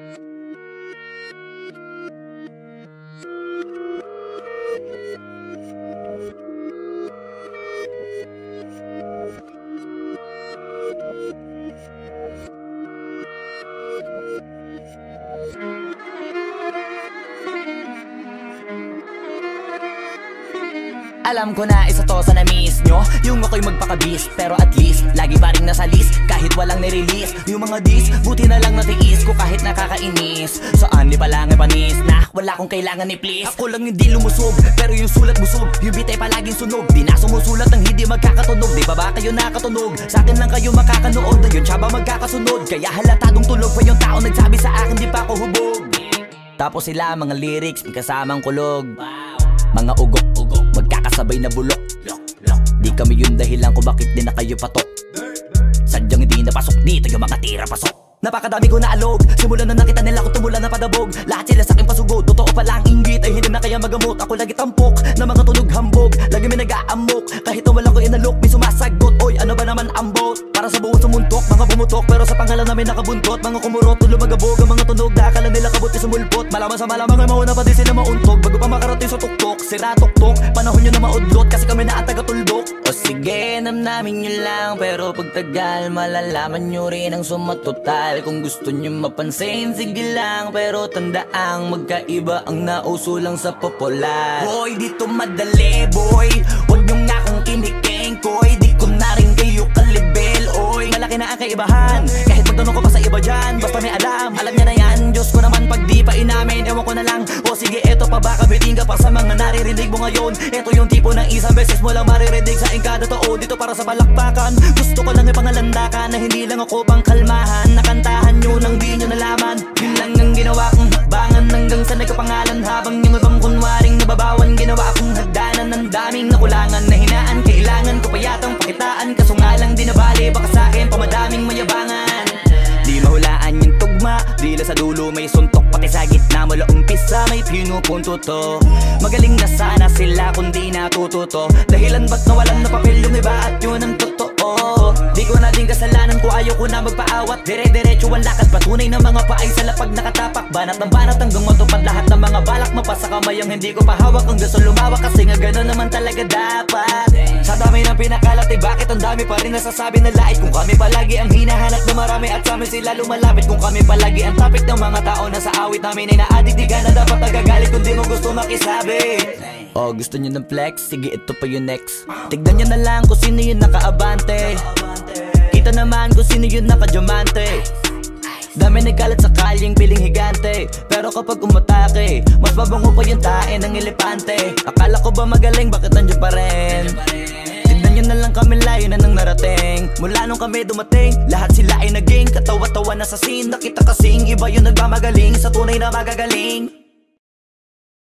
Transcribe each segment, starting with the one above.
Thank you. Alam ko na isa to sa na-miss nyo. Yung ako'y magpakabis Pero at least, lagi pa rin nasa list. Kahit walang nirelease Yung mga dis, buti na lang natiis ko kahit nakakainis. Saan ni palang panis na Wala kong kailangan ni please. Ako lang hindi lumusog Pero yung sulat busog. Yung bitay palaging sunog. Di na sumusulat ng hindi magkakatunog. Di ba ba kayo nakatunog? Sa akin lang kayo makakanood. Ayun siya magkakasunod? Kaya halatadong tulog pa yung tao. Nagsabi sa akin di pa ako hubog. Tapos sila mga lyrics May kasamang kulog. Mga ugok-ugok Magkakasabay na bulok Di kami yung dahilan kung bakit di na kayo patok. Sadyang hindi napasok dito yung mga tira pasok. Napakadami ko na alog Simula na nakita nila ko tumula na padabog. Lahat sila sa akin pasugod Totoo pa lang inggit Ay hindi na kaya magamot. Ako lagi tampok Na mga tunog hambog Lagi may nag-aamok. Kahit na wala ko inalok May ba naman ang boat. Para sa buong sumuntok Mga bumutok. Pero sa pangalan namin nakabuntot. Mga kumurot Tulo magabog Ang mga tunog. Na akala nila kabut sumulpot. Malaman sa malamang Ay mauna pa din sila mauntog. Bago pa makarating sa tuktok Sira tuktok. Panahon nyo na maudlot Kasi kami na ang taga-tuldok O sige namnamin nyo lang. Pero pagtagal Malalaman nyo rin ang sumatotal. Kung gusto nyo mapansin Sige lang. Pero tandaang Magkaiba ang nauso lang sa popular. Boy dito madali boy. Huwag nyo nga akong kinikengkoy Basta may alam Alam niya na yan. Diyos ko naman pag di pa inamin Ewan ko na lang. O sige eto pa baka biting ka pa sa mga naririnig mo ngayon? Eto yung tipo ng isang beses mo lang maririnig sa engkada totoo Dito para sa balakbakan Gusto ko lang ipangalandakan Na hindi lang ako pang kalmahan. Nakantahan nyo nang di nyo nalaman. Yun lang ang ginawa kong hakbangan Hanggang sa nagkapangalan. Habang yung ibang kunwaring nababawan Ginawa akong hagdanan ng daming nakulangan Na hinaan. Kailangan ko pa yatang pakitaan Kaso nga lang di nabali Baka sa Dila sa dulo may suntok Pati sa gitna mula umpisa may pinupunto to. Magaling na sana sila kung di natututo. Dahilan ba't nawalan na papel yung iba at yun ang totoo? Di ko na din kasalanan ko ayaw ko na magpaawat. Dire-diretso ang lakad patunay ng mga paay sa lapag nakatapak. Banat ng banat hanggang matupad lahat ng mga balak Mapasa kamay ang hindi ko pahawak. Ang gusto lumawak kasi nga gano'n naman talaga dapat. Sa dami ng pinakalat eh bakit ang dami pa rin nasasabi na lait Kung kami na marami At sa amin sila lumalapit. Kung kami palagi ang topic ng mga tao na sa awit namin Ay na-addict na dapat nagagalit Kung di mo gusto makisabi. Oh gusto nyo ng flex? Sige ito pa yung next. Tignan nyo na lang kung sino yung nakaabante. Kita naman kung sino yung nakadiamante. Dami nagkalat sa kalyeng piling higante. Pero kapag umatake Mas mabango pa yung tae ng elepante. Akala ko ba magaling? Bakit nandiyan pa rin? Tignan nyo na lang kami layo na nang narating Mula nung kami dumating Lahat sila ay naging katawa-tawa na sa scene. Nakita kasing iba yung nagmamagaling Sa tunay na magagaling.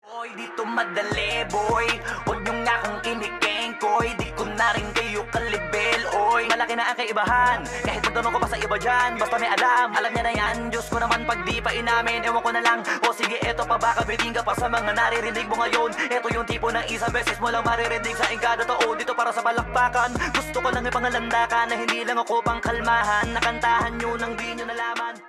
Boy, dito madali, boy. Huwag nyo nga akong kinikengkoy Di ko na rin kayo kalibel, oy. Malaki na ang kaibahan. Kahit magtanong ko pa sa iba dyan Basta may alam, alam niya na yan Diyos ko naman pag di pa inamin Ewan ko na lang. O sige, eto pa baka biting pa sa mga naririnig mo ngayon. Eto yung tipo ng isang beses mo lang maririnig sa engkada Dito para sa balakbakan Gusto ko lang ipangalandakan Na hindi lang ako pang kalmahan Nakantahan nyo nang di nyo nalaman